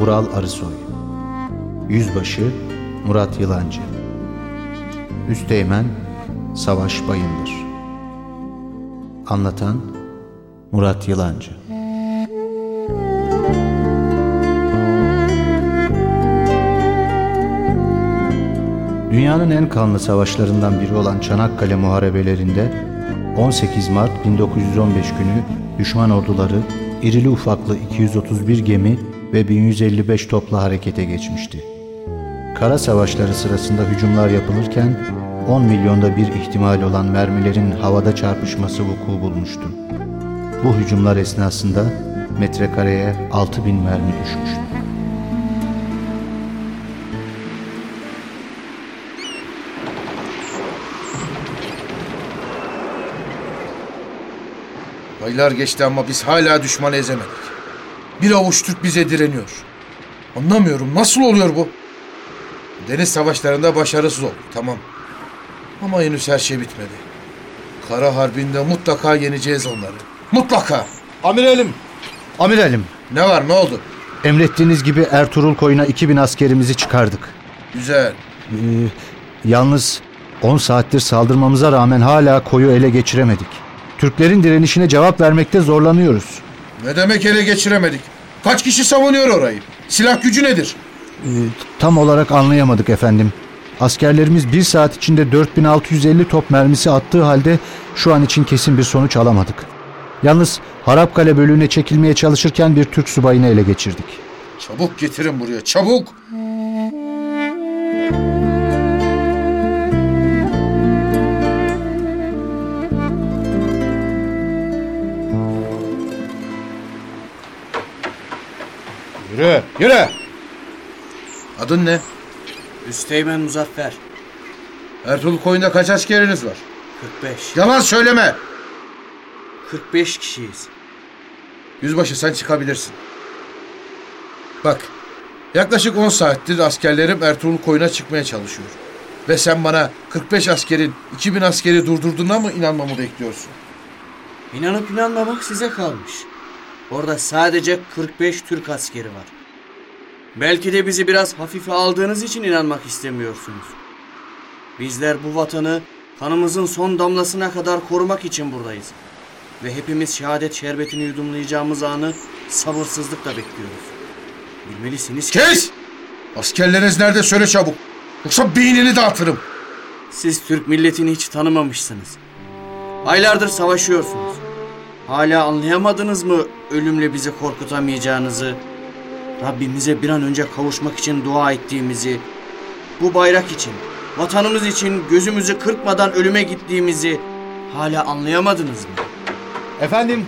Vural Arısoy. Yüzbaşı Murat Yılancı. Üsteğmen Savaş Bayındır. Anlatan Murat Yılancı. Dünyanın en kanlı savaşlarından biri olan Çanakkale Muharebelerinde 18 Mart 1915 günü düşman orduları irili ufaklı 231 gemi ve 1155 topla harekete geçmişti. Kara savaşları sırasında hücumlar yapılırken 10 milyonda bir ihtimal olan mermilerin havada çarpışması vuku bulmuştu. Bu hücumlar esnasında metrekareye 6000 mermi düşmüştü. Aylar geçti ama biz hala düşmanı ezemedik. Bir avuç Türk bize direniyor. Anlamıyorum nasıl oluyor bu? Deniz savaşlarında başarısız olduk tamam. Ama henüz her şey bitmedi. Kara Harbi'nde mutlaka yeneceğiz onları. Mutlaka. Amiralim! Amiralim! Ne var ne oldu? Emrettiğiniz gibi Ertuğrul koyuna 2000 askerimizi çıkardık. Güzel. Ee, yalnız 10 saattir saldırmamıza rağmen hala koyu ele geçiremedik. Türklerin direnişine cevap vermekte zorlanıyoruz. Ne demek ele geçiremedik? Kaç kişi savunuyor orayı? Silah gücü nedir? Ee, tam olarak anlayamadık efendim. Askerlerimiz bir saat içinde 4650 top mermisi attığı halde şu an için kesin bir sonuç alamadık. Yalnız Harapkale bölüğüne çekilmeye çalışırken bir Türk subayını ele geçirdik. Çabuk getirin buraya çabuk. Yürü yürü. Adın ne? Üsteğmen Muzaffer. Ertuğrul Koyun'da kaç askeriniz var? 45. Yalan söyleme. 45 kişiyiz. Yüzbaşı sen çıkabilirsin. Bak, yaklaşık 10 saattir askerlerim Ertuğrul Koyun'a çıkmaya çalışıyor. Ve sen bana 45 askerin 2000 askeri durdurduğuna mı inanmamı bekliyorsun? İnanıp inanmamak size kalmış. Orada sadece 45 Türk askeri var. Belki de bizi biraz hafife aldığınız için inanmak istemiyorsunuz. Bizler bu vatanı kanımızın son damlasına kadar korumak için buradayız. Ve hepimiz şehadet şerbetini yudumlayacağımız anı sabırsızlıkla bekliyoruz. Bilmelisiniz ki... Kes! Askerleriniz nerede söyle çabuk. Yoksa beynini dağıtırım. Siz Türk milletini hiç tanımamışsınız. Aylardır savaşıyorsunuz. Hala anlayamadınız mı ölümle bizi korkutamayacağınızı? Rabbimize bir an önce kavuşmak için dua ettiğimizi, bu bayrak için, vatanımız için gözümüzü kırpmadan ölüme gittiğimizi hala anlayamadınız mı? Efendim?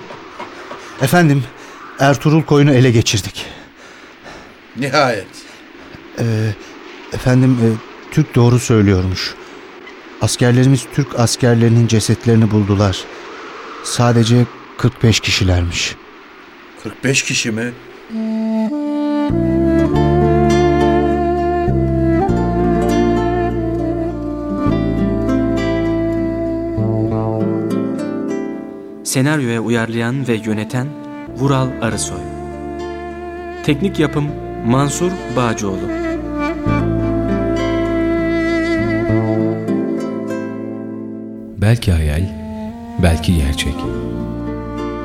Efendim, Ertuğrul koyunu ele geçirdik. Nihayet. Ee, efendim, e, Türk doğru söylüyormuş. Askerlerimiz Türk askerlerinin cesetlerini buldular. Sadece 45 kişilermiş. 45 kişi mi? Senaryoya uyarlayan ve yöneten Vural Arısoy. Teknik yapım Mansur Bağcıoğlu. Belki hayal, belki gerçek.